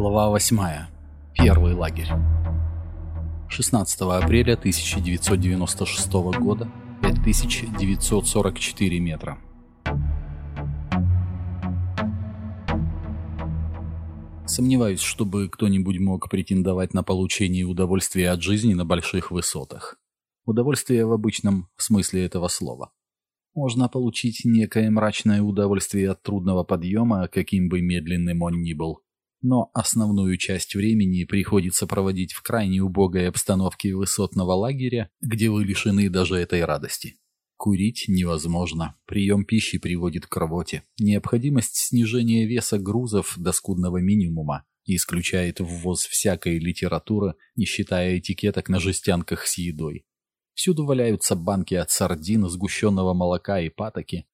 Глава 8. Первый лагерь. 16 апреля 1996 года. 5944 метра. Сомневаюсь, чтобы кто-нибудь мог претендовать на получение удовольствия от жизни на больших высотах. Удовольствие в обычном смысле этого слова. Можно получить некое мрачное удовольствие от трудного подъема, каким бы медленным он ни был. Но основную часть времени приходится проводить в крайне убогой обстановке высотного лагеря, где вы лишены даже этой радости. Курить невозможно, прием пищи приводит к рвоте. Необходимость снижения веса грузов до скудного минимума исключает ввоз всякой литературы, не считая этикеток на жестянках с едой. Всюду валяются банки от сардин, сгущенного молока и патоки,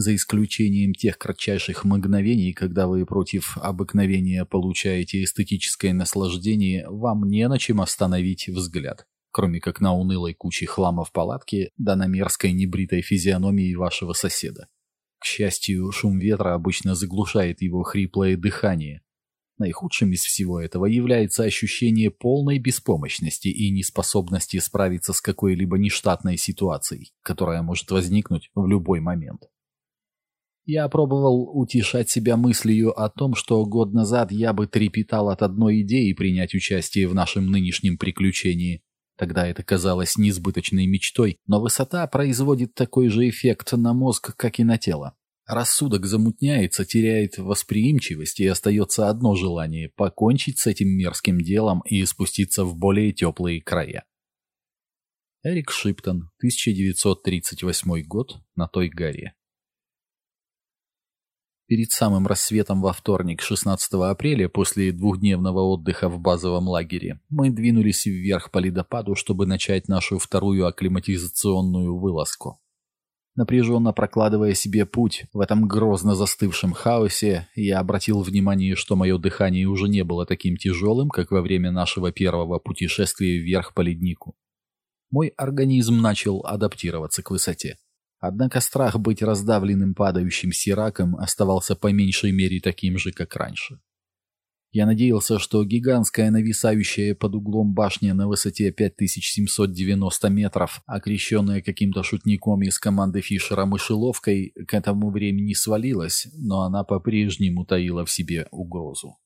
за исключением тех кратчайших мгновений, когда вы против обыкновения получаете эстетическое наслаждение, вам не на чем остановить взгляд кроме как на унылой куче хлама в палатке, да на мерзкой небритой физиономии вашего соседа. К счастью, шум ветра обычно заглушает его хриплое дыхание. Наихудшим из всего этого является ощущение полной беспомощности и неспособности справиться с какой-либо нештатной ситуацией, которая может возникнуть в любой момент. Я пробовал утешать себя мыслью о том, что год назад я бы трепетал от одной идеи принять участие в нашем нынешнем приключении, Тогда это казалось несбыточной мечтой, но высота производит такой же эффект на мозг, как и на тело. Рассудок замутняется, теряет восприимчивость, и остается одно желание – покончить с этим мерзким делом и спуститься в более теплые края. Эрик Шиптон, 1938 год, на той горе. Перед самым рассветом во вторник, 16 апреля, после двухдневного отдыха в базовом лагере, мы двинулись вверх по ледопаду, чтобы начать нашу вторую акклиматизационную вылазку. Напряженно прокладывая себе путь в этом грозно застывшем хаосе, я обратил внимание, что мое дыхание уже не было таким тяжелым, как во время нашего первого путешествия вверх по леднику. Мой организм начал адаптироваться к высоте. Однако страх быть раздавленным падающим сираком оставался по меньшей мере таким же, как раньше. Я надеялся, что гигантская нависающая под углом башня на высоте 5790 метров, окрещенная каким-то шутником из команды Фишера мышеловкой, к этому времени свалилась, но она по-прежнему таила в себе угрозу.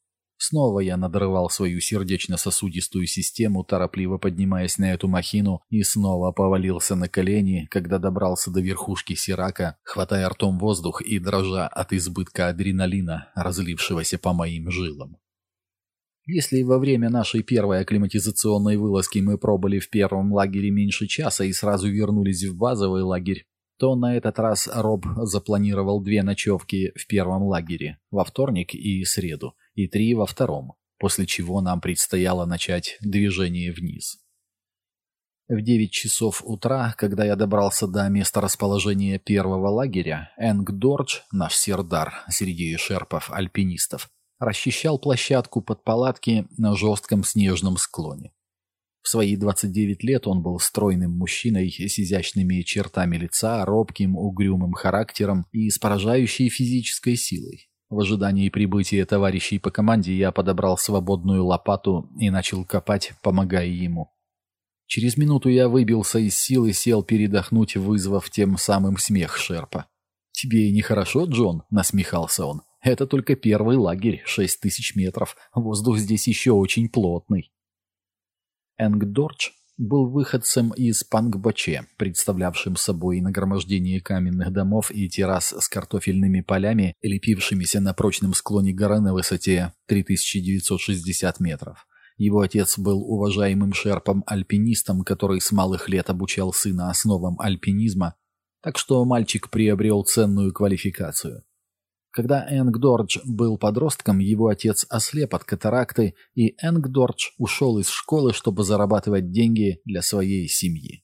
Снова я надрывал свою сердечно-сосудистую систему, торопливо поднимаясь на эту махину, и снова повалился на колени, когда добрался до верхушки Сирака, хватая ртом воздух и дрожа от избытка адреналина, разлившегося по моим жилам. Если во время нашей первой акклиматизационной вылазки мы пробыли в первом лагере меньше часа и сразу вернулись в базовый лагерь, то на этот раз Роб запланировал две ночевки в первом лагере, во вторник и среду, и три во втором, после чего нам предстояло начать движение вниз. В девять часов утра, когда я добрался до места расположения первого лагеря, Энг Дордж, наш сердар среди шерпов-альпинистов, расчищал площадку под палатки на жестком снежном склоне. В свои 29 лет он был стройным мужчиной с изящными чертами лица, робким, угрюмым характером и с поражающей физической силой. В ожидании прибытия товарищей по команде я подобрал свободную лопату и начал копать, помогая ему. Через минуту я выбился из сил и сел передохнуть, вызвав тем самым смех Шерпа. «Тебе нехорошо, Джон?» — насмехался он. «Это только первый лагерь, шесть тысяч метров. Воздух здесь еще очень плотный». Энгдорч был выходцем из Пангбоче, представлявшим собой нагромождение каменных домов и террас с картофельными полями, лепившимися на прочном склоне горы на высоте 3960 метров. Его отец был уважаемым шерпом-альпинистом, который с малых лет обучал сына основам альпинизма, так что мальчик приобрел ценную квалификацию. Когда Энгдордж был подростком, его отец ослеп от катаракты, и Энгдордж ушел из школы, чтобы зарабатывать деньги для своей семьи.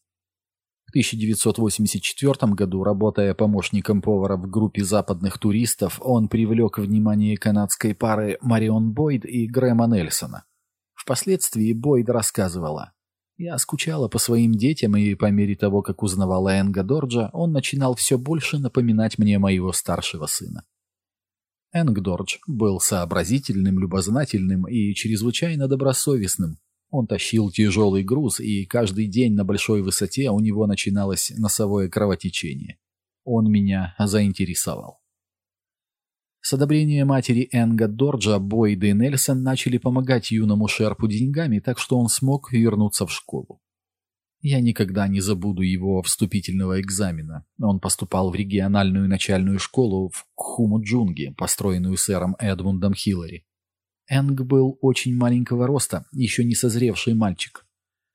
В 1984 году, работая помощником повара в группе западных туристов, он привлек внимание канадской пары Марион Бойд и Грэма Нельсона. Впоследствии Бойд рассказывала. «Я скучала по своим детям, и по мере того, как узнавала Энга Дорджа, он начинал все больше напоминать мне моего старшего сына. Энгдордж был сообразительным, любознательным и чрезвычайно добросовестным. Он тащил тяжелый груз, и каждый день на большой высоте у него начиналось носовое кровотечение. Он меня заинтересовал. С одобрения матери Энга Дорджа Бойд и Нельсон начали помогать юному Шерпу деньгами, так что он смог вернуться в школу. Я никогда не забуду его вступительного экзамена. Он поступал в региональную начальную школу в Кхуму-Джунги, построенную сэром Эдмундом Хиллари. Энг был очень маленького роста, еще не созревший мальчик.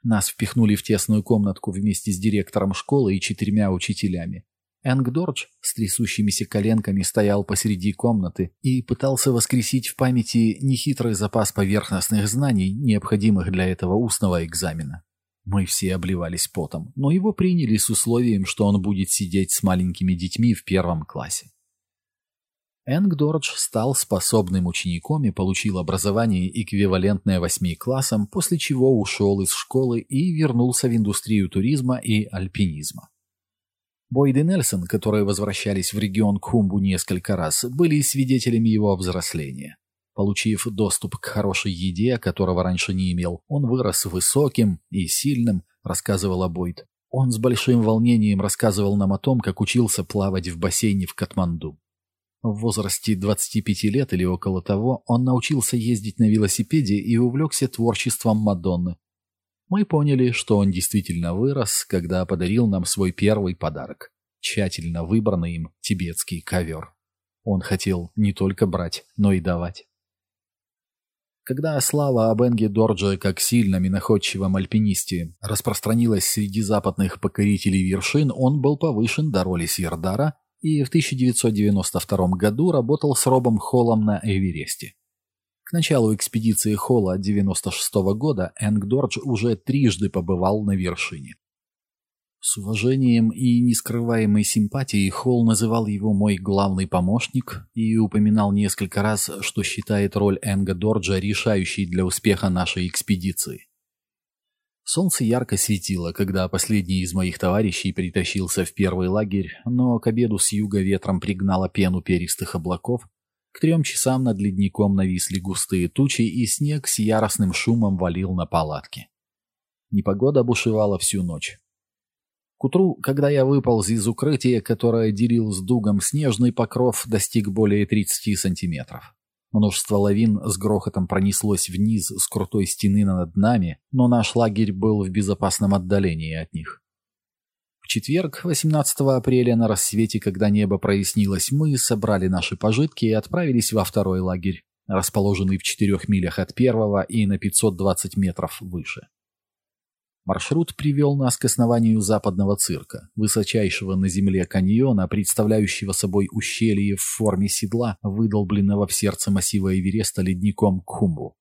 Нас впихнули в тесную комнатку вместе с директором школы и четырьмя учителями. Энг Дордж с трясущимися коленками стоял посреди комнаты и пытался воскресить в памяти нехитрый запас поверхностных знаний, необходимых для этого устного экзамена. Мы все обливались потом, но его приняли с условием, что он будет сидеть с маленькими детьми в первом классе. Энг Дордж стал способным учеником и получил образование, эквивалентное восьми классам, после чего ушел из школы и вернулся в индустрию туризма и альпинизма. Бойд и Нельсон, которые возвращались в регион Кумбу несколько раз, были свидетелями его взросления. Получив доступ к хорошей еде, которого раньше не имел, он вырос высоким и сильным, рассказывал Бойд. Он с большим волнением рассказывал нам о том, как учился плавать в бассейне в Катманду. В возрасте 25 лет или около того он научился ездить на велосипеде и увлекся творчеством Мадонны. Мы поняли, что он действительно вырос, когда подарил нам свой первый подарок – тщательно выбранный им тибетский ковер. Он хотел не только брать, но и давать. Когда слава об Энге Дордже как сильном и находчивом альпинисте распространилась среди западных покорителей вершин, он был повышен до роли Сьердара и в 1992 году работал с Робом Холлом на Эвересте. К началу экспедиции Холла 96 года Энг Дордж уже трижды побывал на вершине. С уважением и нескрываемой симпатией Холл называл его «мой главный помощник» и упоминал несколько раз, что считает роль Энга Дорджа решающей для успеха нашей экспедиции. Солнце ярко светило, когда последний из моих товарищей притащился в первый лагерь, но к обеду с юга ветром пригнало пену перистых облаков. К трем часам над ледником нависли густые тучи, и снег с яростным шумом валил на палатки. Непогода бушевала всю ночь. К утру, когда я выполз из укрытия, которое делил с дугом снежный покров, достиг более 30 сантиметров. Множество лавин с грохотом пронеслось вниз с крутой стены над нами, но наш лагерь был в безопасном отдалении от них. В четверг, 18 апреля, на рассвете, когда небо прояснилось, мы собрали наши пожитки и отправились во второй лагерь, расположенный в четырех милях от первого и на 520 метров выше. Маршрут привел нас к основанию западного цирка, высочайшего на земле каньона, представляющего собой ущелье в форме седла, выдолбленного в сердце массива Эвереста ледником Кумбу.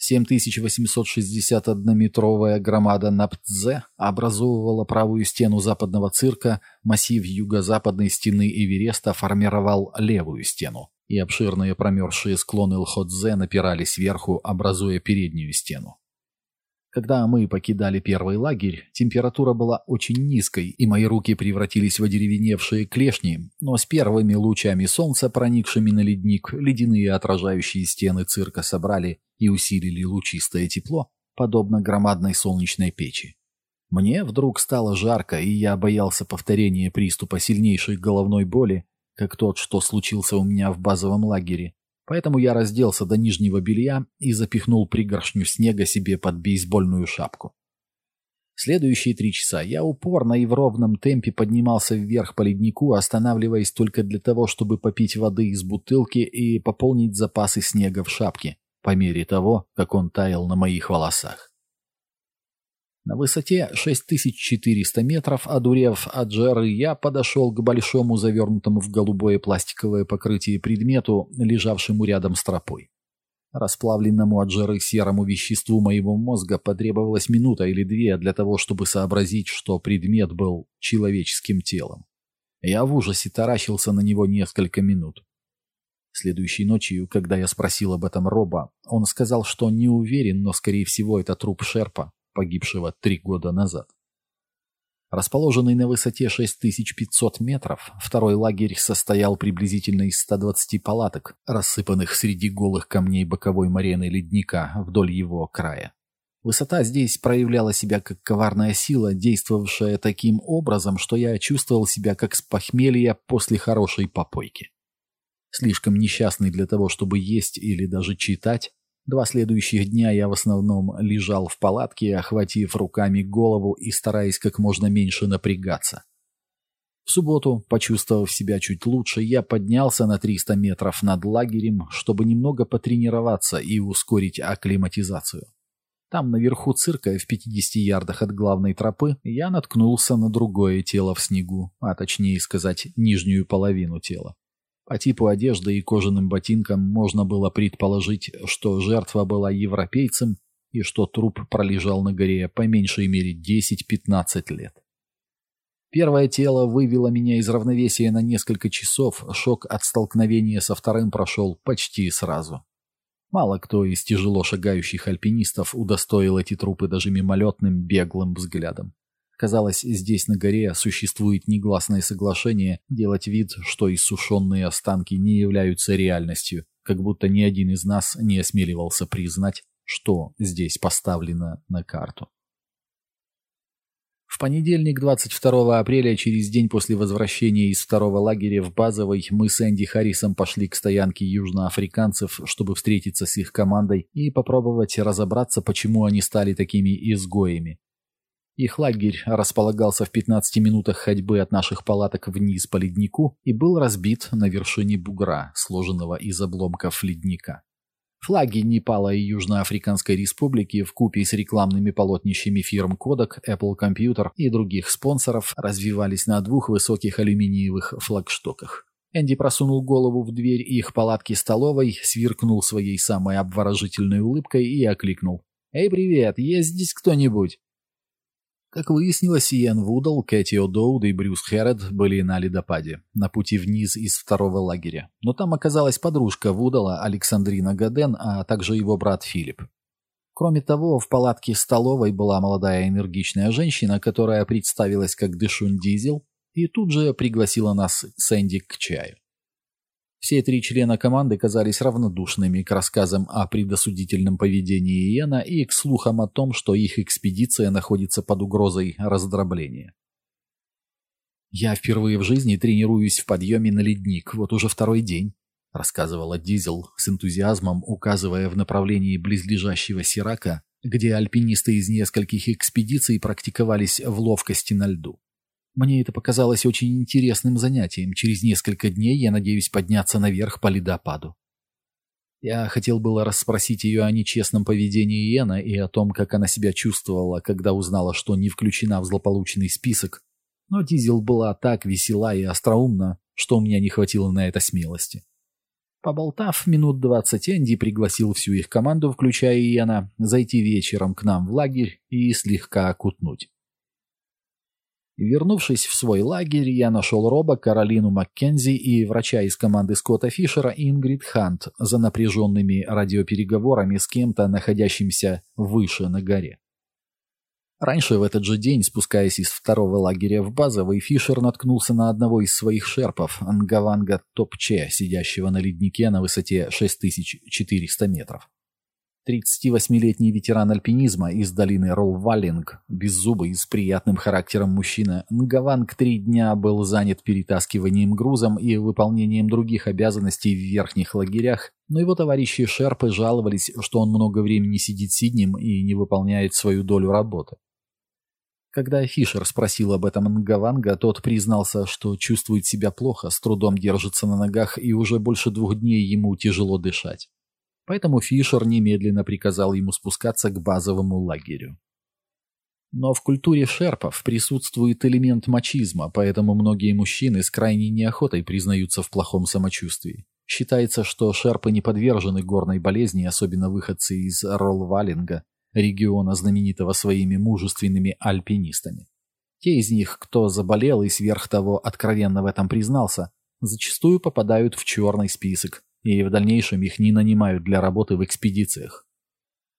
7861-метровая громада Наптзе образовывала правую стену западного цирка, массив юго-западной стены Эвереста формировал левую стену, и обширные промерзшие склоны Лходзе напирали сверху, образуя переднюю стену. Когда мы покидали первый лагерь, температура была очень низкой, и мои руки превратились в одеревеневшие клешни, но с первыми лучами солнца, проникшими на ледник, ледяные отражающие стены цирка собрали и усилили лучистое тепло, подобно громадной солнечной печи. Мне вдруг стало жарко, и я боялся повторения приступа сильнейшей головной боли, как тот, что случился у меня в базовом лагере, Поэтому я разделся до нижнего белья и запихнул пригоршню снега себе под бейсбольную шапку. Следующие три часа я упорно и в ровном темпе поднимался вверх по леднику, останавливаясь только для того, чтобы попить воды из бутылки и пополнить запасы снега в шапке, по мере того, как он таял на моих волосах. На высоте 6400 метров, одурев от жары, я подошел к большому завернутому в голубое пластиковое покрытие предмету, лежавшему рядом с тропой. Расплавленному от жары серому веществу моего мозга потребовалась минута или две для того, чтобы сообразить, что предмет был человеческим телом. Я в ужасе таращился на него несколько минут. Следующей ночью, когда я спросил об этом Роба, он сказал, что не уверен, но, скорее всего, это труп Шерпа, погибшего три года назад. Расположенный на высоте 6500 метров, второй лагерь состоял приблизительно из 120 палаток, рассыпанных среди голых камней боковой марены ледника вдоль его края. Высота здесь проявляла себя как коварная сила, действовавшая таким образом, что я чувствовал себя как с похмелья после хорошей попойки. Слишком несчастный для того, чтобы есть или даже читать, два следующих дня я в основном лежал в палатке, охватив руками голову и стараясь как можно меньше напрягаться. В субботу, почувствовав себя чуть лучше, я поднялся на 300 метров над лагерем, чтобы немного потренироваться и ускорить акклиматизацию. Там, наверху цирка, в 50 ярдах от главной тропы, я наткнулся на другое тело в снегу, а точнее сказать, нижнюю половину тела. По типу одежды и кожаным ботинкам можно было предположить, что жертва была европейцем и что труп пролежал на горе по меньшей мере 10-15 лет. Первое тело вывело меня из равновесия на несколько часов, шок от столкновения со вторым прошел почти сразу. Мало кто из тяжело шагающих альпинистов удостоил эти трупы даже мимолетным беглым взглядом. Казалось, здесь на горе существует негласное соглашение делать вид, что иссушенные останки не являются реальностью, как будто ни один из нас не осмеливался признать, что здесь поставлено на карту. В понедельник, 22 апреля, через день после возвращения из второго лагеря в базовой, мы с Энди Харрисом пошли к стоянке южноафриканцев, чтобы встретиться с их командой и попробовать разобраться, почему они стали такими изгоями. Их лагерь располагался в 15 минутах ходьбы от наших палаток вниз по леднику и был разбит на вершине бугра, сложенного из обломков ледника. Флаги Непала и Южноафриканской Республики в купе с рекламными полотнищами фирм Kodak, Apple Computer и других спонсоров развивались на двух высоких алюминиевых флагштоках. Энди просунул голову в дверь их палатки-столовой, свиркнул своей самой обворожительной улыбкой и окликнул. «Эй, привет, есть здесь кто-нибудь?» Как выяснилось, Иэн Вудал, Кэти О'Доуд и Брюс Хэррет были на ледопаде, на пути вниз из второго лагеря. Но там оказалась подружка Вудала, Александрина Гаден, а также его брат Филипп. Кроме того, в палатке столовой была молодая энергичная женщина, которая представилась как Дэшун Дизель, и тут же пригласила нас с Энди к чаю. Все три члена команды казались равнодушными к рассказам о предосудительном поведении Иена и к слухам о том, что их экспедиция находится под угрозой раздробления. «Я впервые в жизни тренируюсь в подъеме на ледник, вот уже второй день», — рассказывала Дизель с энтузиазмом, указывая в направлении близлежащего Сирака, где альпинисты из нескольких экспедиций практиковались в ловкости на льду. Мне это показалось очень интересным занятием. Через несколько дней я надеюсь подняться наверх по ледопаду. Я хотел было расспросить ее о нечестном поведении Иена и о том, как она себя чувствовала, когда узнала, что не включена в злополучный список. Но Дизель была так весела и остроумна, что у меня не хватило на это смелости. Поболтав минут двадцать, Энди пригласил всю их команду, включая Иена, зайти вечером к нам в лагерь и слегка окутнуть. Вернувшись в свой лагерь, я нашел Роба, Каролину Маккензи и врача из команды Скотта Фишера Ингрид Хант за напряженными радиопереговорами с кем-то, находящимся выше на горе. Раньше в этот же день, спускаясь из второго лагеря в базовый, Фишер наткнулся на одного из своих шерпов, Нгаванга Топче, сидящего на леднике на высоте 6400 метров. 38-летний ветеран альпинизма из долины Ролваллинг, беззубый, с приятным характером мужчина, Нгаванг три дня был занят перетаскиванием грузом и выполнением других обязанностей в верхних лагерях, но его товарищи Шерпы жаловались, что он много времени сидит сиднем и не выполняет свою долю работы. Когда Фишер спросил об этом Нгаванга, тот признался, что чувствует себя плохо, с трудом держится на ногах и уже больше двух дней ему тяжело дышать поэтому Фишер немедленно приказал ему спускаться к базовому лагерю. Но в культуре шерпов присутствует элемент мачизма, поэтому многие мужчины с крайней неохотой признаются в плохом самочувствии. Считается, что шерпы не подвержены горной болезни, особенно выходцы из Ролвалинга, региона, знаменитого своими мужественными альпинистами. Те из них, кто заболел и сверх того откровенно в этом признался, зачастую попадают в черный список, и в дальнейшем их не нанимают для работы в экспедициях.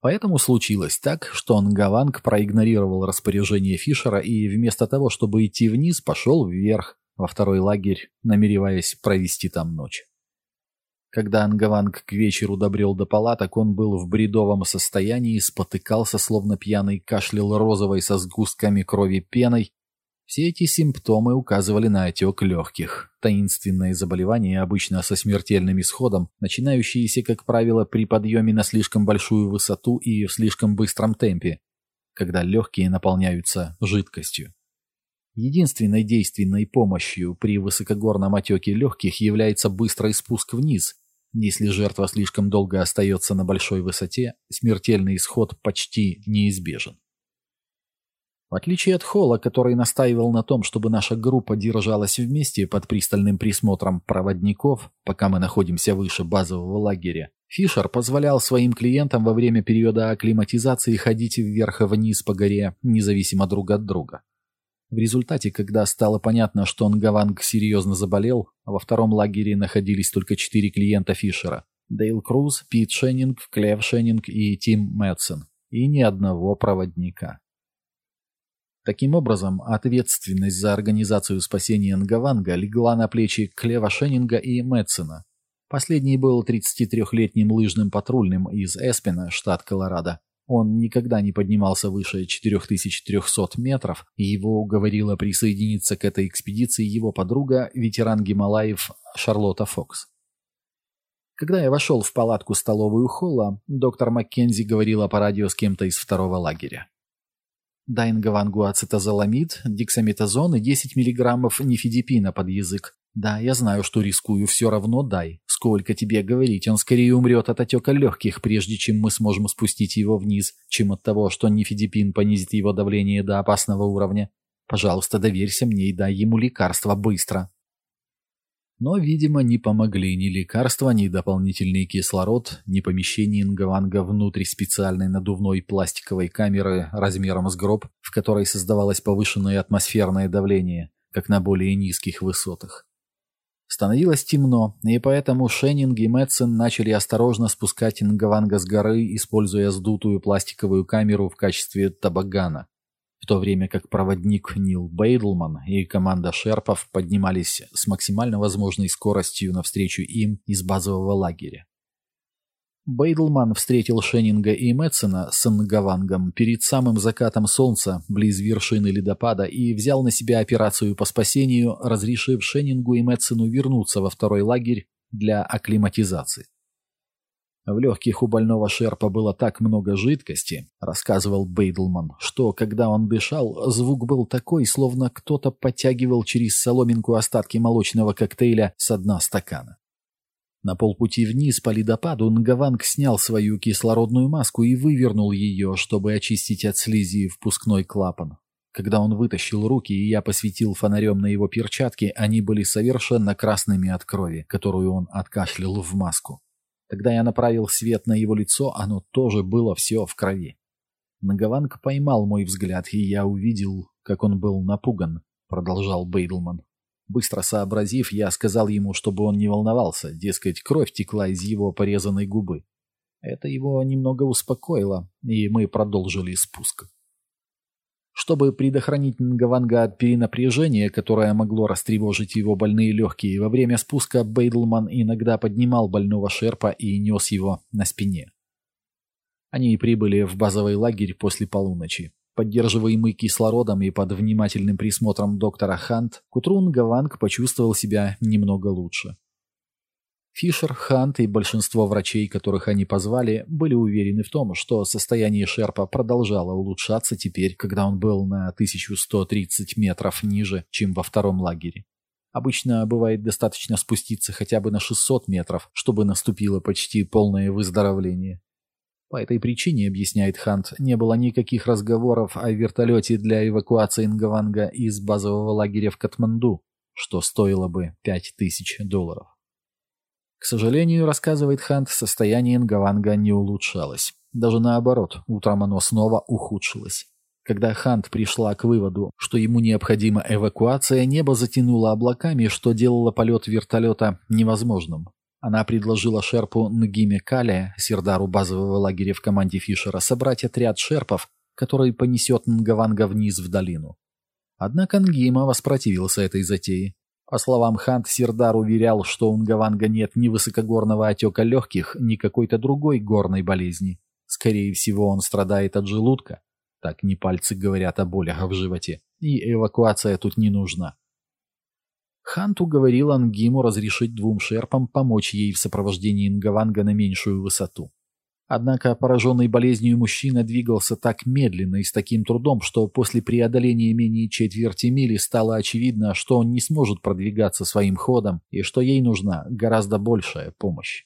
Поэтому случилось так, что Нгаванг проигнорировал распоряжение Фишера и вместо того, чтобы идти вниз, пошел вверх, во второй лагерь, намереваясь провести там ночь. Когда Ангаванг к вечеру добрел до палаток, он был в бредовом состоянии, спотыкался, словно пьяный, кашлял розовой со сгустками крови пеной. Все эти симптомы указывали на отек легких. Таинственное заболевание, обычно со смертельным исходом, начинающееся, как правило, при подъеме на слишком большую высоту и в слишком быстром темпе, когда легкие наполняются жидкостью. Единственной действенной помощью при высокогорном отеке легких является быстрый спуск вниз, если жертва слишком долго остается на большой высоте, смертельный исход почти неизбежен. В отличие от Холла, который настаивал на том, чтобы наша группа держалась вместе под пристальным присмотром проводников, пока мы находимся выше базового лагеря, Фишер позволял своим клиентам во время периода акклиматизации ходить вверх и вниз по горе, независимо друг от друга. В результате, когда стало понятно, что Нгаванг серьезно заболел, во втором лагере находились только четыре клиента Фишера. Дейл Круз, Пит Шеннинг, Клев Шеннинг и Тим Мэтсон. И ни одного проводника. Таким образом, ответственность за организацию спасения Нгаванга легла на плечи Клева Шеннинга и Мэтсона. Последний был 33-летним лыжным патрульным из Эспина, штат Колорадо. Он никогда не поднимался выше 4300 метров, и его уговорила присоединиться к этой экспедиции его подруга, ветеран Гималаев Шарлотта Фокс. Когда я вошел в палатку-столовую холла, доктор Маккензи говорила по радио с кем-то из второго лагеря. Дайнгавангу ацетазоламид, диксаметазон и 10 мг нифидипина под язык. Да, я знаю, что рискую, все равно дай. Сколько тебе говорить, он скорее умрет от отека легких, прежде чем мы сможем спустить его вниз, чем от того, что нифидипин понизит его давление до опасного уровня. Пожалуйста, доверься мне и дай ему лекарство быстро. Но, видимо, не помогли ни лекарства, ни дополнительный кислород, ни помещение Ингаванга внутрь специальной надувной пластиковой камеры размером с гроб, в которой создавалось повышенное атмосферное давление, как на более низких высотах. Становилось темно, и поэтому Шеннинг и Мэтсон начали осторожно спускать Ингаванга с горы, используя сдутую пластиковую камеру в качестве табагана, в то время как проводник Нил Бейдлман и команда шерпов поднимались с максимально возможной скоростью навстречу им из базового лагеря. Бейдлман встретил Шеннинга и Мэтсона с Нгавангом перед самым закатом солнца, близ вершины ледопада, и взял на себя операцию по спасению, разрешив Шеннингу и Мэтсону вернуться во второй лагерь для акклиматизации. В легких у больного шерпа было так много жидкости, рассказывал Бейдлман, что, когда он дышал, звук был такой, словно кто-то подтягивал через соломинку остатки молочного коктейля с дна стакана. На полпути вниз по ледопаду Нгаванг снял свою кислородную маску и вывернул ее, чтобы очистить от слизи впускной клапан. Когда он вытащил руки, и я посветил фонарем на его перчатки, они были совершенно красными от крови, которую он откашлял в маску. Когда я направил свет на его лицо, оно тоже было все в крови. Нагаванг поймал мой взгляд, и я увидел, как он был напуган, продолжал Бейдлман. Быстро сообразив, я сказал ему, чтобы он не волновался, дескать, кровь текла из его порезанной губы. Это его немного успокоило, и мы продолжили спуск. Чтобы предохранить Нгаванга от перенапряжения, которое могло растревожить его больные легкие, во время спуска Бейдлман иногда поднимал больного шерпа и нес его на спине. Они прибыли в базовый лагерь после полуночи. Поддерживаемый кислородом и под внимательным присмотром доктора Хант, к утру Нгаванг почувствовал себя немного лучше. Фишер, Хант и большинство врачей, которых они позвали, были уверены в том, что состояние Шерпа продолжало улучшаться теперь, когда он был на 1130 метров ниже, чем во втором лагере. Обычно бывает достаточно спуститься хотя бы на 600 метров, чтобы наступило почти полное выздоровление. По этой причине, объясняет Хант, не было никаких разговоров о вертолете для эвакуации Нгаванга из базового лагеря в Катманду, что стоило бы 5000 долларов. К сожалению, рассказывает Хант, состояние Нгаванга не улучшалось. Даже наоборот, утром оно снова ухудшилось. Когда Хант пришла к выводу, что ему необходима эвакуация, небо затянуло облаками, что делало полет вертолета невозможным. Она предложила шерпу Нгиме Кале, сердару базового лагеря в команде Фишера, собрать отряд шерпов, который понесет Нгаванга вниз в долину. Однако Нгима воспротивился этой затее. По словам Хант, Сердар уверял, что у Нгаванга нет ни высокогорного отека легких, ни какой-то другой горной болезни. Скорее всего, он страдает от желудка. Так не пальцы говорят о болях в животе. И эвакуация тут не нужна. Хант уговорил Ангиму разрешить двум шерпам помочь ей в сопровождении Нгаванга на меньшую высоту. Однако пораженный болезнью мужчина двигался так медленно и с таким трудом, что после преодоления менее четверти мили стало очевидно, что он не сможет продвигаться своим ходом и что ей нужна гораздо большая помощь.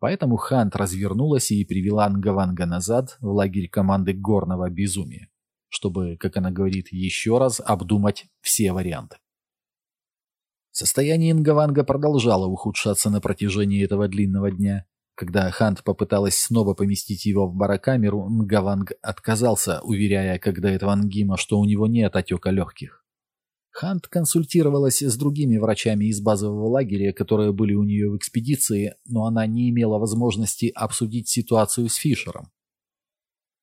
Поэтому Хант развернулась и привела Нгаванга назад в лагерь команды горного безумия, чтобы, как она говорит, еще раз обдумать все варианты. Состояние Нгаванга продолжало ухудшаться на протяжении этого длинного дня. Когда Хант попыталась снова поместить его в барокамеру, Нгаванг отказался, уверяя, когда этого Ангима, что у него нет отека легких. Хант консультировалась с другими врачами из базового лагеря, которые были у нее в экспедиции, но она не имела возможности обсудить ситуацию с Фишером.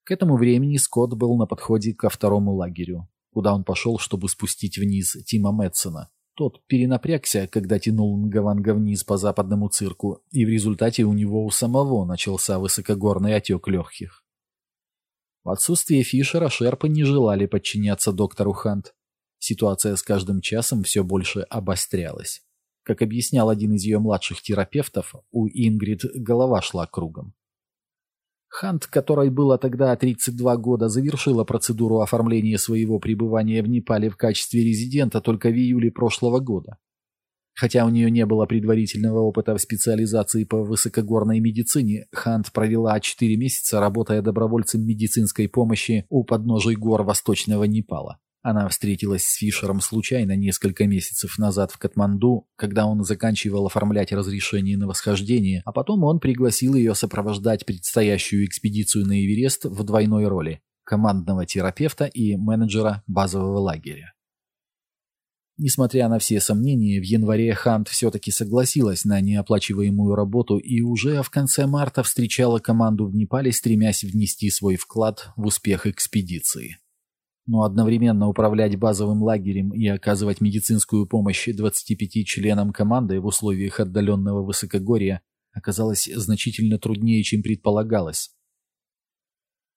К этому времени Скотт был на подходе ко второму лагерю, куда он пошел, чтобы спустить вниз Тима Мэтсона. Тот перенапрягся, когда тянул Нгаванга вниз по западному цирку, и в результате у него у самого начался высокогорный отек легких. В отсутствие Фишера шерпы не желали подчиняться доктору Хант. Ситуация с каждым часом все больше обострялась. Как объяснял один из ее младших терапевтов, у Ингрид голова шла кругом. Хант, которой было тогда 32 года, завершила процедуру оформления своего пребывания в Непале в качестве резидента только в июле прошлого года. Хотя у нее не было предварительного опыта в специализации по высокогорной медицине, Хант провела 4 месяца, работая добровольцем медицинской помощи у подножий гор Восточного Непала. Она встретилась с Фишером случайно несколько месяцев назад в Катманду, когда он заканчивал оформлять разрешение на восхождение, а потом он пригласил ее сопровождать предстоящую экспедицию на Эверест в двойной роли – командного терапевта и менеджера базового лагеря. Несмотря на все сомнения, в январе Хант все-таки согласилась на неоплачиваемую работу и уже в конце марта встречала команду в Непале, стремясь внести свой вклад в успех экспедиции но одновременно управлять базовым лагерем и оказывать медицинскую помощь 25 членам команды в условиях отдаленного высокогорья оказалось значительно труднее, чем предполагалось.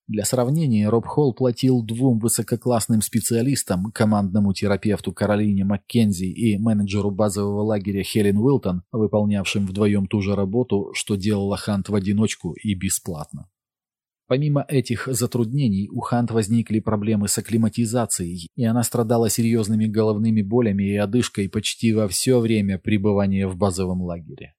Для сравнения, Роб Холл платил двум высококлассным специалистам, командному терапевту Каролине Маккензи и менеджеру базового лагеря Хелен Уилтон, выполнявшим вдвоем ту же работу, что делала Хант в одиночку и бесплатно. Помимо этих затруднений, у Хант возникли проблемы с акклиматизацией, и она страдала серьезными головными болями и одышкой почти во все время пребывания в базовом лагере.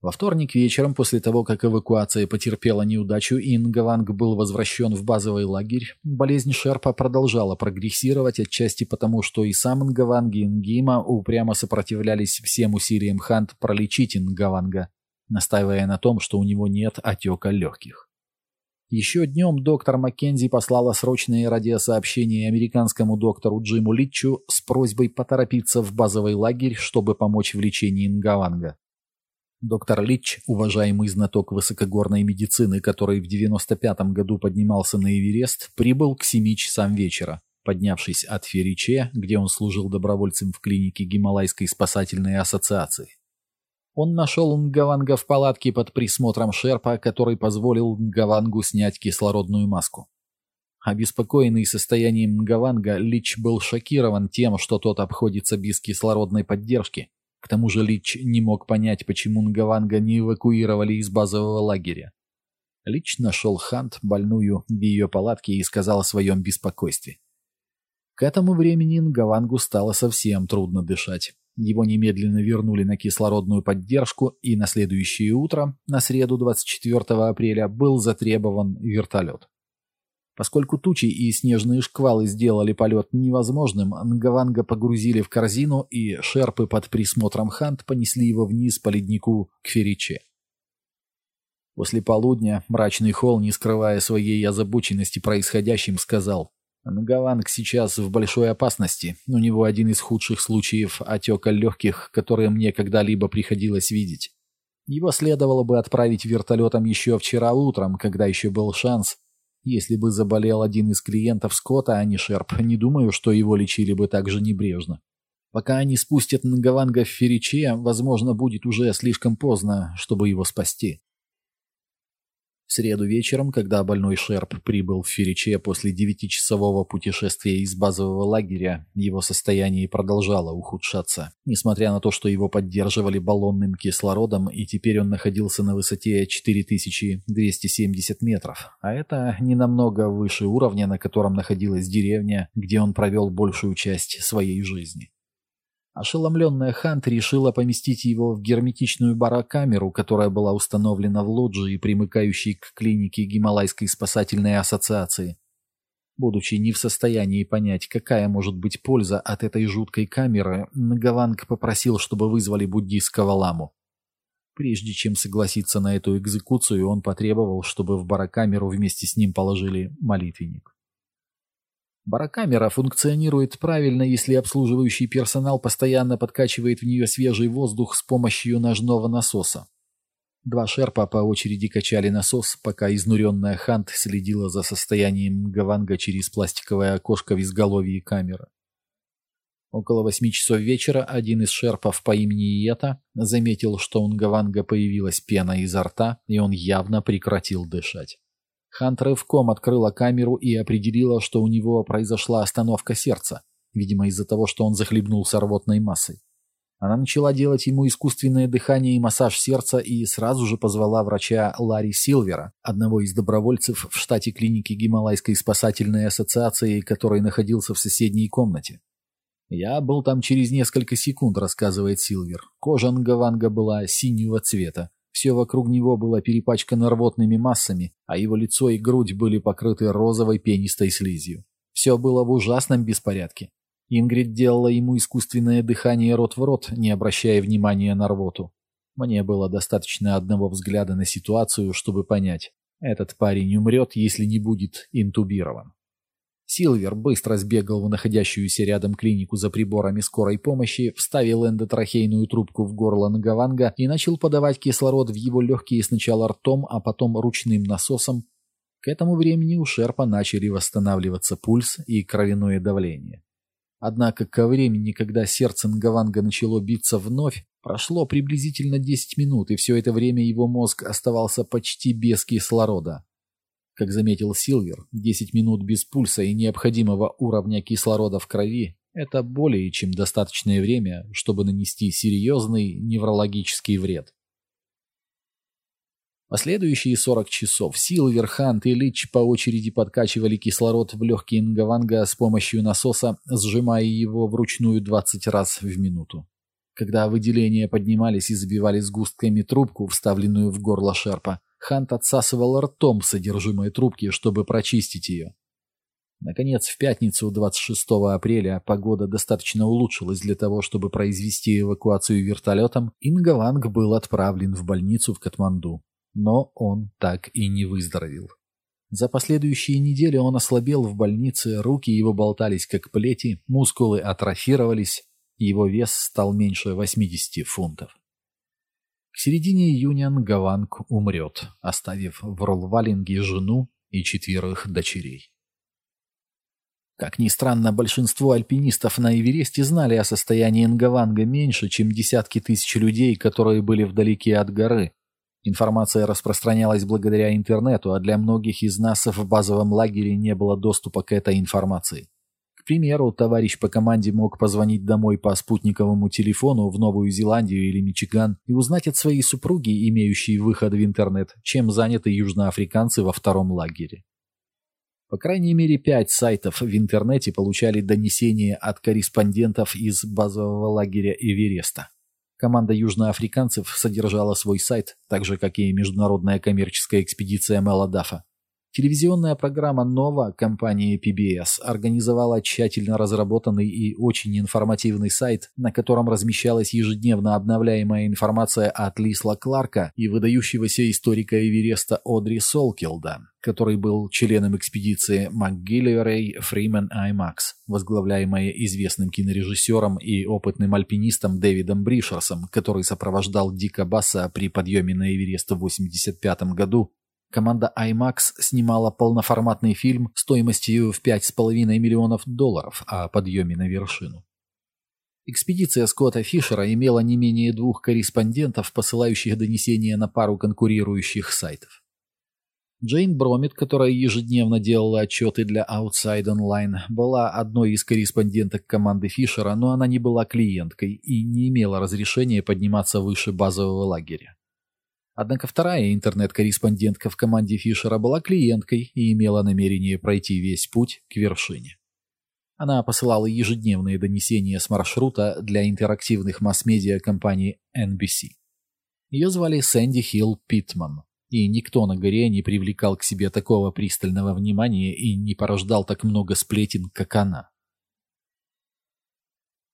Во вторник вечером, после того, как эвакуация потерпела неудачу и Ингаванг был возвращен в базовый лагерь, болезнь Шерпа продолжала прогрессировать, отчасти потому, что и сам Ингаванг и Ингима упрямо сопротивлялись всем усилиям Хант пролечить Ингаванга, настаивая на том, что у него нет отека легких. Еще днем доктор Маккензи послала срочное радиосообщение американскому доктору Джиму Литчу с просьбой поторопиться в базовый лагерь, чтобы помочь в лечении Нгаванга. Доктор Литч, уважаемый знаток высокогорной медицины, который в 95 году поднимался на Эверест, прибыл к 7 часам вечера. Поднявшись от Фериче, где он служил добровольцем в клинике Гималайской спасательной ассоциации. Он нашел Нгаванга в палатке под присмотром шерпа, который позволил Нгавангу снять кислородную маску. Обеспокоенный состоянием Нгаванга, Лич был шокирован тем, что тот обходится без кислородной поддержки. К тому же Лич не мог понять, почему Нгаванга не эвакуировали из базового лагеря. Лич нашел Хант, больную, в ее палатке и сказал о своем беспокойстве. К этому времени Нгавангу стало совсем трудно дышать. Его немедленно вернули на кислородную поддержку, и на следующее утро, на среду 24 апреля, был затребован вертолет. Поскольку тучи и снежные шквалы сделали полет невозможным, Нгаванга погрузили в корзину, и шерпы под присмотром Хант понесли его вниз по леднику к Фериче. После полудня мрачный холл, не скрывая своей озабоченности происходящим, сказал Нгаванг сейчас в большой опасности. У него один из худших случаев отека легких, которые мне когда-либо приходилось видеть. Его следовало бы отправить вертолетом еще вчера утром, когда еще был шанс. Если бы заболел один из клиентов Скотта, а не Шерп, не думаю, что его лечили бы так же небрежно. Пока они спустят Нгаванга в Фериче, возможно, будет уже слишком поздно, чтобы его спасти. В среду вечером, когда больной Шерп прибыл в Фериче после девятичасового путешествия из базового лагеря, его состояние продолжало ухудшаться. Несмотря на то, что его поддерживали баллонным кислородом, и теперь он находился на высоте 4270 метров, а это не намного выше уровня, на котором находилась деревня, где он провел большую часть своей жизни. Ошеломленная Хант решила поместить его в герметичную барокамеру, которая была установлена в лоджии, примыкающей к клинике Гималайской спасательной ассоциации. Будучи не в состоянии понять, какая может быть польза от этой жуткой камеры, Нагаванг попросил, чтобы вызвали буддийского ламу. Прежде чем согласиться на эту экзекуцию, он потребовал, чтобы в барокамеру вместе с ним положили молитвенник. Барокамера функционирует правильно, если обслуживающий персонал постоянно подкачивает в нее свежий воздух с помощью ножного насоса. Два шерпа по очереди качали насос, пока изнуренная Хант следила за состоянием Гаванга через пластиковое окошко в изголовье камеры. Около восьми часов вечера один из шерпов по имени Иета заметил, что у Гаванга появилась пена изо рта, и он явно прекратил дышать. Хант рывком открыла камеру и определила, что у него произошла остановка сердца, видимо из-за того, что он захлебнулся рвотной массой. Она начала делать ему искусственное дыхание и массаж сердца и сразу же позвала врача Ларри Силвера, одного из добровольцев в штате клиники Гималайской спасательной ассоциации, который находился в соседней комнате. «Я был там через несколько секунд», — рассказывает Силвер. Кожа Нгаванга была синего цвета. Все вокруг него было перепачкано рвотными массами, а его лицо и грудь были покрыты розовой пенистой слизью. Все было в ужасном беспорядке. Ингрид делала ему искусственное дыхание рот в рот, не обращая внимания на рвоту. Мне было достаточно одного взгляда на ситуацию, чтобы понять, этот парень умрет, если не будет интубирован. Силвер быстро сбегал в находящуюся рядом клинику за приборами скорой помощи, вставил эндотрахейную трубку в горло Нагаванга и начал подавать кислород в его легкие сначала ртом, а потом ручным насосом. К этому времени у Шерпа начали восстанавливаться пульс и кровяное давление. Однако ко времени, когда сердце Нгаванга начало биться вновь, прошло приблизительно 10 минут, и все это время его мозг оставался почти без кислорода. Как заметил Силвер, 10 минут без пульса и необходимого уровня кислорода в крови – это более чем достаточное время, чтобы нанести серьезный неврологический вред. Последующие 40 часов Силвер, Хант и Лич по очереди подкачивали кислород в легкие Нгаванга с помощью насоса, сжимая его вручную 20 раз в минуту. Когда выделения поднимались и забивали сгустками трубку, вставленную в горло шерпа, Хант отсасывал ртом содержимое трубки, чтобы прочистить ее. Наконец, в пятницу 26 апреля погода достаточно улучшилась для того, чтобы произвести эвакуацию вертолетом, и Нгаванг был отправлен в больницу в Катманду. Но он так и не выздоровел. За последующие недели он ослабел в больнице, руки его болтались как плети, мускулы атрофировались, его вес стал меньше 80 фунтов. К середине июня Нгаванг умрет, оставив в Ролвалинге жену и четверых дочерей. Как ни странно, большинство альпинистов на Эвересте знали о состоянии Нгаванга меньше, чем десятки тысяч людей, которые были вдалеке от горы. Информация распространялась благодаря интернету, а для многих из нас в базовом лагере не было доступа к этой информации. К примеру, товарищ по команде мог позвонить домой по спутниковому телефону в Новую Зеландию или Мичиган и узнать от своей супруги, имеющей выход в интернет, чем заняты южноафриканцы во втором лагере. По крайней мере, пять сайтов в интернете получали донесения от корреспондентов из базового лагеря Эвереста. Команда южноафриканцев содержала свой сайт, так же, как и международная коммерческая экспедиция Меладафа. Телевизионная программа «Нова» компании PBS организовала тщательно разработанный и очень информативный сайт, на котором размещалась ежедневно обновляемая информация от Лисла Кларка и выдающегося историка Эвереста Одри Солкилда, который был членом экспедиции МакГилливерей Фримен Аймакс, возглавляемой известным кинорежиссером и опытным альпинистом Дэвидом Бришерсом, который сопровождал Дика Басса при подъеме на Эверест в 1985 году Команда IMAX снимала полноформатный фильм стоимостью в 5,5 миллионов долларов о подъеме на вершину. Экспедиция Скотта Фишера имела не менее двух корреспондентов, посылающих донесения на пару конкурирующих сайтов. Джейн Бромит, которая ежедневно делала отчеты для Outside Online, была одной из корреспонденток команды Фишера, но она не была клиенткой и не имела разрешения подниматься выше базового лагеря. Однако вторая интернет-корреспондентка в команде Фишера была клиенткой и имела намерение пройти весь путь к вершине. Она посылала ежедневные донесения с маршрута для интерактивных масс-медиа компании NBC. Ее звали Сэнди Хилл Питман, и никто на горе не привлекал к себе такого пристального внимания и не порождал так много сплетен, как она.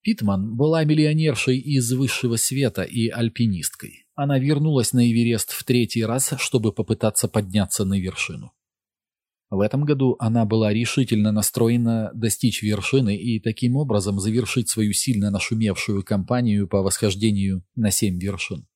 Питман была миллионершей из высшего света и альпинисткой. Она вернулась на Эверест в третий раз, чтобы попытаться подняться на вершину. В этом году она была решительно настроена достичь вершины и таким образом завершить свою сильно нашумевшую кампанию по восхождению на семь вершин.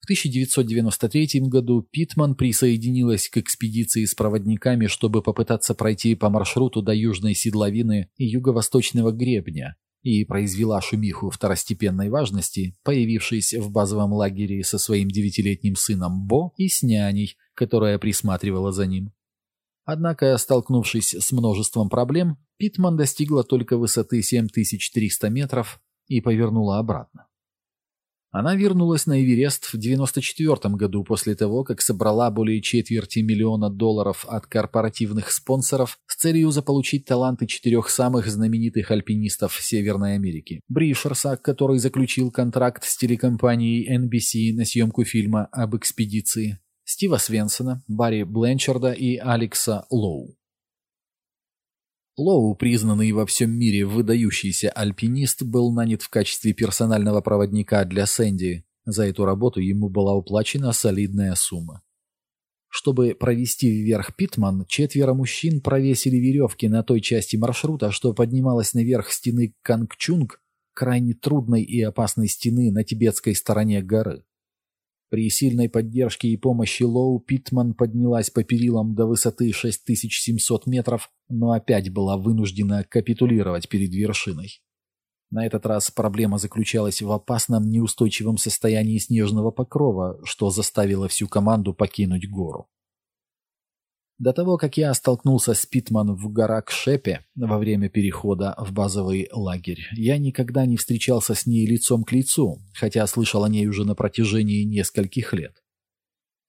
В 1993 году Питман присоединилась к экспедиции с проводниками, чтобы попытаться пройти по маршруту до Южной Седловины и Юго-Восточного гребня, и произвела шумиху второстепенной важности, появившись в базовом лагере со своим девятилетним сыном Бо и с няней, которая присматривала за ним. Однако, столкнувшись с множеством проблем, Питман достигла только высоты 7300 метров и повернула обратно. Она вернулась на Эверест в 1994 году после того, как собрала более четверти миллиона долларов от корпоративных спонсоров с целью заполучить таланты четырех самых знаменитых альпинистов Северной Америки. Бришерса, который заключил контракт с телекомпанией NBC на съемку фильма об экспедиции, Стива Свенсона, Барри Бленчарда и Алекса Лоу. Лоу, признанный во всем мире выдающийся альпинист, был нанят в качестве персонального проводника для Сэнди. За эту работу ему была уплачена солидная сумма. Чтобы провести вверх Питман, четверо мужчин провесили веревки на той части маршрута, что поднималась наверх стены Кангчунг, крайне трудной и опасной стены на тибетской стороне горы. При сильной поддержке и помощи Лоу Питман поднялась по перилам до высоты 6700 метров, но опять была вынуждена капитулировать перед вершиной. На этот раз проблема заключалась в опасном неустойчивом состоянии снежного покрова, что заставило всю команду покинуть гору. До того, как я столкнулся с Питман в Гарак-Шепе во время перехода в базовый лагерь, я никогда не встречался с ней лицом к лицу, хотя слышал о ней уже на протяжении нескольких лет.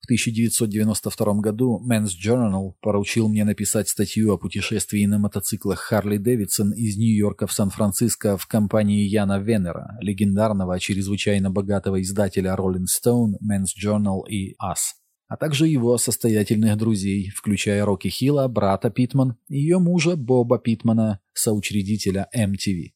В 1992 году Men's Journal поручил мне написать статью о путешествии на мотоциклах Харли Дэвидсон из Нью-Йорка в Сан-Франциско в компании Яна Венера, легендарного, чрезвычайно богатого издателя Rolling Stone, Men's Journal и Us а также его состоятельных друзей, включая Рокки Хилла, брата Питман, и ее мужа Боба Питмана, соучредителя MTV.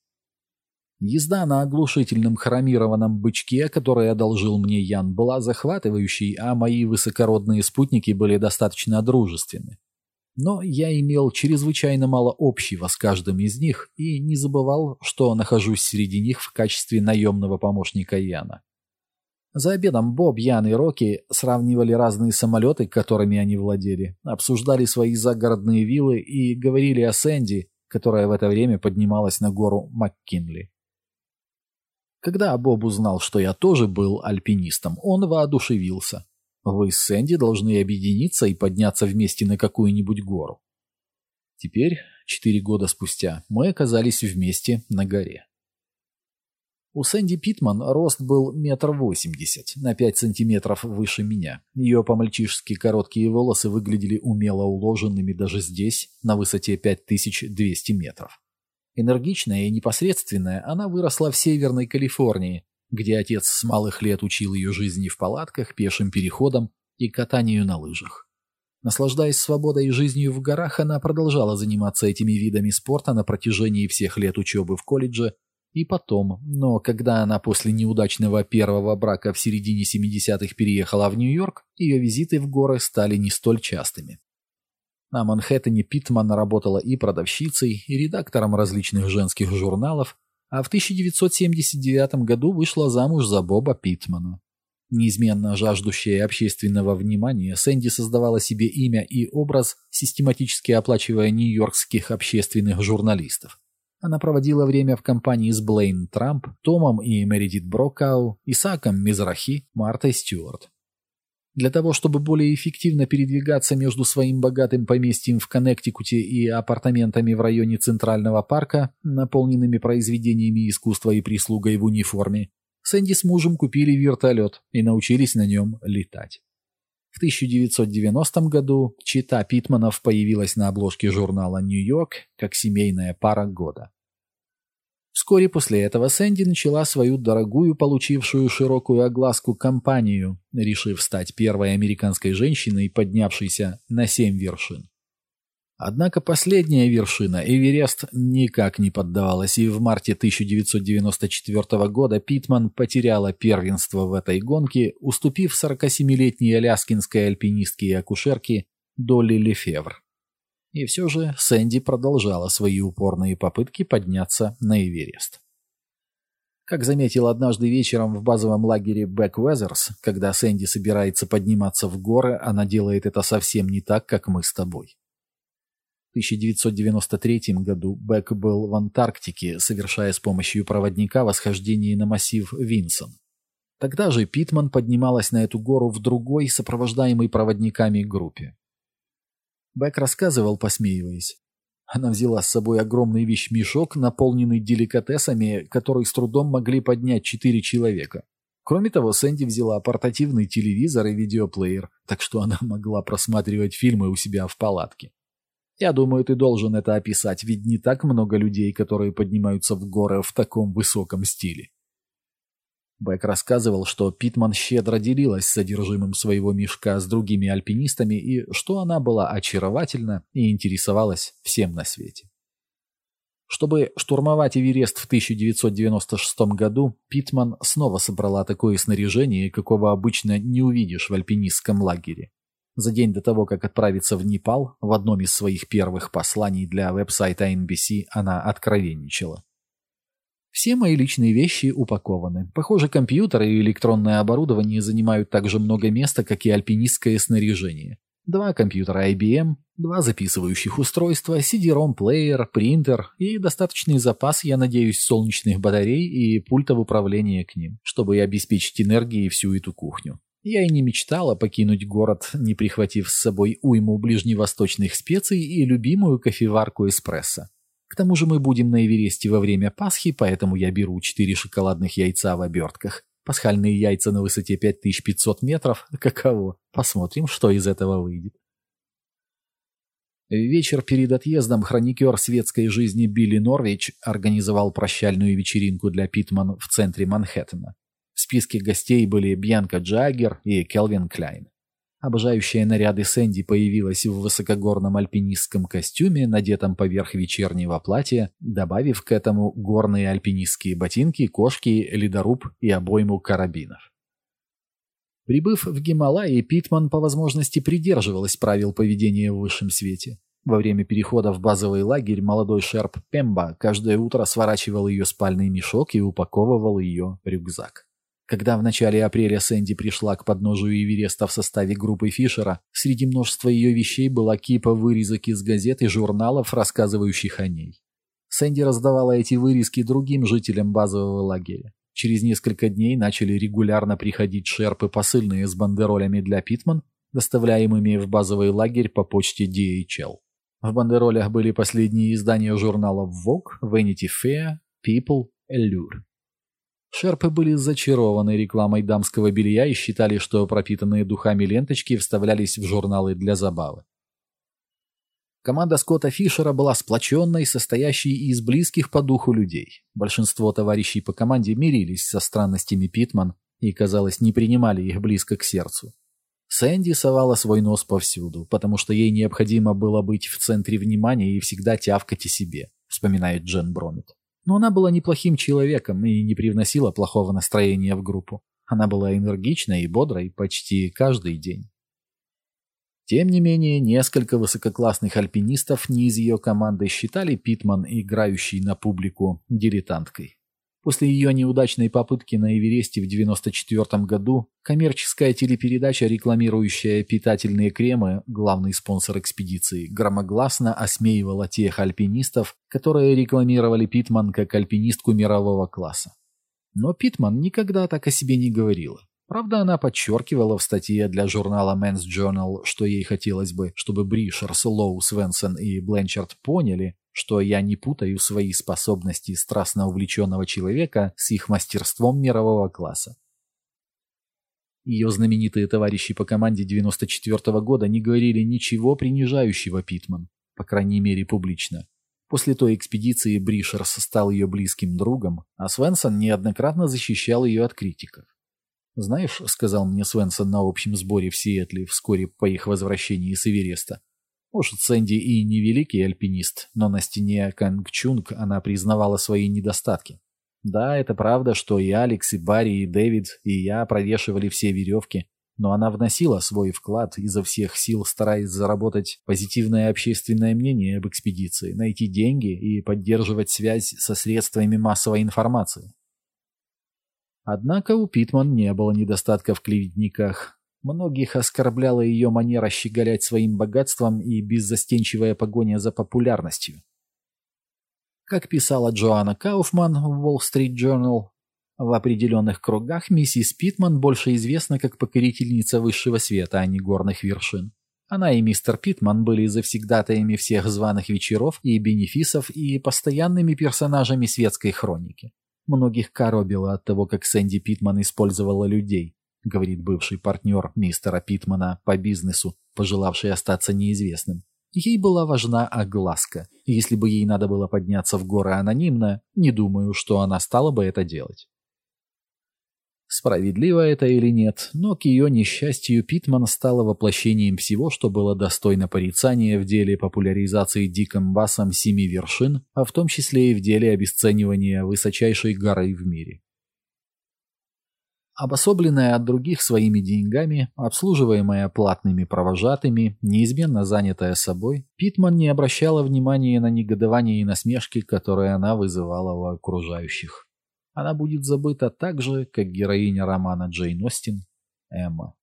Езда на оглушительном хромированном бычке, который одолжил мне Ян, была захватывающей, а мои высокородные спутники были достаточно дружественны. Но я имел чрезвычайно мало общего с каждым из них и не забывал, что нахожусь среди них в качестве наемного помощника Яна. За обедом Боб, Ян и Рокки сравнивали разные самолеты, которыми они владели, обсуждали свои загородные виллы и говорили о Сэнди, которая в это время поднималась на гору МакКинли. Когда Боб узнал, что я тоже был альпинистом, он воодушевился. Вы с Сэнди должны объединиться и подняться вместе на какую-нибудь гору. Теперь, четыре года спустя, мы оказались вместе на горе. У Сэнди Питман рост был метр восемьдесят, на пять сантиметров выше меня. Ее по-мальчишески короткие волосы выглядели умело уложенными даже здесь, на высоте 5200 метров. Энергичная и непосредственная, она выросла в Северной Калифорнии, где отец с малых лет учил ее жизни в палатках, пешим переходам и катанию на лыжах. Наслаждаясь свободой и жизнью в горах, она продолжала заниматься этими видами спорта на протяжении всех лет учебы в колледже и потом, но когда она после неудачного первого брака в середине 70-х переехала в Нью-Йорк, ее визиты в горы стали не столь частыми. На Манхэттене Питман работала и продавщицей, и редактором различных женских журналов, а в 1979 году вышла замуж за Боба Питмана. Неизменно жаждущая общественного внимания, Сэнди создавала себе имя и образ, систематически оплачивая нью-йоркских общественных журналистов. Она проводила время в компании с Блейн Трамп, Томом и Мередит Брокау, Исааком Мизрахи, Мартой Стюарт. Для того, чтобы более эффективно передвигаться между своим богатым поместьем в Коннектикуте и апартаментами в районе Центрального парка, наполненными произведениями искусства и прислугой в униформе, Сэнди с мужем купили вертолет и научились на нем летать. В 1990 году чита Питманов появилась на обложке журнала «Нью-Йорк» как семейная пара года. Вскоре после этого Сэнди начала свою дорогую, получившую широкую огласку компанию, решив стать первой американской женщиной, поднявшейся на семь вершин. Однако последняя вершина, Эверест, никак не поддавалась, и в марте 1994 года Питман потеряла первенство в этой гонке, уступив 47-летней аляскинской альпинистке и акушерке Долли Лефевр. И все же Сэнди продолжала свои упорные попытки подняться на Эверест. Как заметил однажды вечером в базовом лагере Бэк Уэзерс, когда Сэнди собирается подниматься в горы, она делает это совсем не так, как мы с тобой. 1993 году Бек был в Антарктике, совершая с помощью проводника восхождение на массив Винсон. Тогда же Питман поднималась на эту гору в другой, сопровождаемой проводниками группе. Бек рассказывал, посмеиваясь. Она взяла с собой огромный вещмешок, наполненный деликатесами, который с трудом могли поднять четыре человека. Кроме того, Сэнди взяла портативный телевизор и видеоплеер, так что она могла просматривать фильмы у себя в палатке. Я думаю, ты должен это описать, ведь не так много людей, которые поднимаются в горы в таком высоком стиле. Бэк рассказывал, что Питман щедро делилась содержимым своего мешка с другими альпинистами и что она была очаровательна и интересовалась всем на свете. Чтобы штурмовать Эверест в 1996 году, Питман снова собрала такое снаряжение, какого обычно не увидишь в альпинистском лагере. За день до того, как отправиться в Непал, в одном из своих первых посланий для веб-сайта NBC она откровенничала. Все мои личные вещи упакованы. Похоже, компьютеры и электронное оборудование занимают так же много места, как и альпинистское снаряжение. Два компьютера IBM, два записывающих устройства, CD-ROM-плеер, принтер и достаточный запас, я надеюсь, солнечных батарей и пультов управления к ним, чтобы обеспечить энергией всю эту кухню. Я и не мечтала покинуть город, не прихватив с собой уйму ближневосточных специй и любимую кофеварку эспрессо. К тому же мы будем на Эвересте во время Пасхи, поэтому я беру четыре шоколадных яйца в обертках. Пасхальные яйца на высоте 5500 метров. Каково? Посмотрим, что из этого выйдет. Вечер перед отъездом хроникер светской жизни Билли Норвич организовал прощальную вечеринку для Питман в центре Манхэттена. В списке гостей были Бьянка Джаггер и Келвин Кляйн. Обожающая наряды Сэнди появилась в высокогорном альпинистском костюме, надетом поверх вечернего платья, добавив к этому горные альпинистские ботинки, кошки, ледоруб и обойму карабинов. Прибыв в Гималайи, Питман по возможности придерживалась правил поведения в высшем свете. Во время перехода в базовый лагерь молодой шерп Пемба каждое утро сворачивал ее спальный мешок и упаковывал ее рюкзак. Когда в начале апреля Сэнди пришла к подножию Эвереста в составе группы Фишера, среди множества ее вещей была кипа вырезок из газет и журналов, рассказывающих о ней. Сэнди раздавала эти вырезки другим жителям базового лагеря. Через несколько дней начали регулярно приходить шерпы посыльные с бандеролями для Питман, доставляемыми в базовый лагерь по почте DHL. В бандеролях были последние издания журналов Vogue, Vanity Fair, People, Allure. Шерпы были зачарованы рекламой дамского белья и считали, что пропитанные духами ленточки вставлялись в журналы для забавы. Команда Скотта Фишера была сплоченной, состоящей из близких по духу людей. Большинство товарищей по команде мирились со странностями Питман и, казалось, не принимали их близко к сердцу. Сэнди совала свой нос повсюду, потому что ей необходимо было быть в центре внимания и всегда тявкать о себе, вспоминает Джен Бромит. Но она была неплохим человеком и не привносила плохого настроения в группу. Она была энергичной и бодрой почти каждый день. Тем не менее, несколько высококлассных альпинистов не из ее команды считали Питман, играющей на публику, дилетанткой. После ее неудачной попытки на Эвересте в 1994 году коммерческая телепередача, рекламирующая питательные кремы, главный спонсор экспедиции, громогласно осмеивала тех альпинистов, которые рекламировали Питман как альпинистку мирового класса. Но Питман никогда так о себе не говорила. Правда, она подчеркивала в статье для журнала Men's Journal, что ей хотелось бы, чтобы Бришерс, Лоу, Свенсон и Бленчард поняли, что я не путаю свои способности страстно увлеченного человека с их мастерством мирового класса. Ее знаменитые товарищи по команде 94 -го года не говорили ничего принижающего Питман, по крайней мере публично. После той экспедиции Бришерс стал ее близким другом, а Свенсон неоднократно защищал ее от критиков. «Знаешь», — сказал мне Свенсон на общем сборе в Сиэтле вскоре по их возвращении с Эвереста, может, Сэнди и не великий альпинист, но на стене Кангчунг она признавала свои недостатки. Да, это правда, что и Алекс, и Барри, и Дэвид, и я провешивали все веревки, но она вносила свой вклад изо всех сил, стараясь заработать позитивное общественное мнение об экспедиции, найти деньги и поддерживать связь со средствами массовой информации. Однако у Питман не было недостатка в клеветниках. Многих оскорбляла ее манера щеголять своим богатством и беззастенчивая погоня за популярностью. Как писала Джоанна Кауфман в Wall Street Journal, в определенных кругах миссис Питман больше известна как покорительница высшего света, а не горных вершин. Она и мистер Питман были завсегдатаями всех званых вечеров и бенефисов и постоянными персонажами светской хроники. Многих коробило от того, как Сэнди Питман использовала людей, — говорит бывший партнер мистера Питмана по бизнесу, пожелавший остаться неизвестным. Ей была важна огласка. Если бы ей надо было подняться в горы анонимно, не думаю, что она стала бы это делать. Справедливо это или нет, но к ее несчастью Питман стала воплощением всего, что было достойно порицания в деле популяризации диким басом семи вершин, а в том числе и в деле обесценивания высочайшей горы в мире. Обособленная от других своими деньгами, обслуживаемая платными провожатыми, неизменно занятая собой, Питман не обращала внимания на негодование и насмешки, которые она вызывала у окружающих. Она будет забыта так же, как героиня романа Джейн Остин Эмма.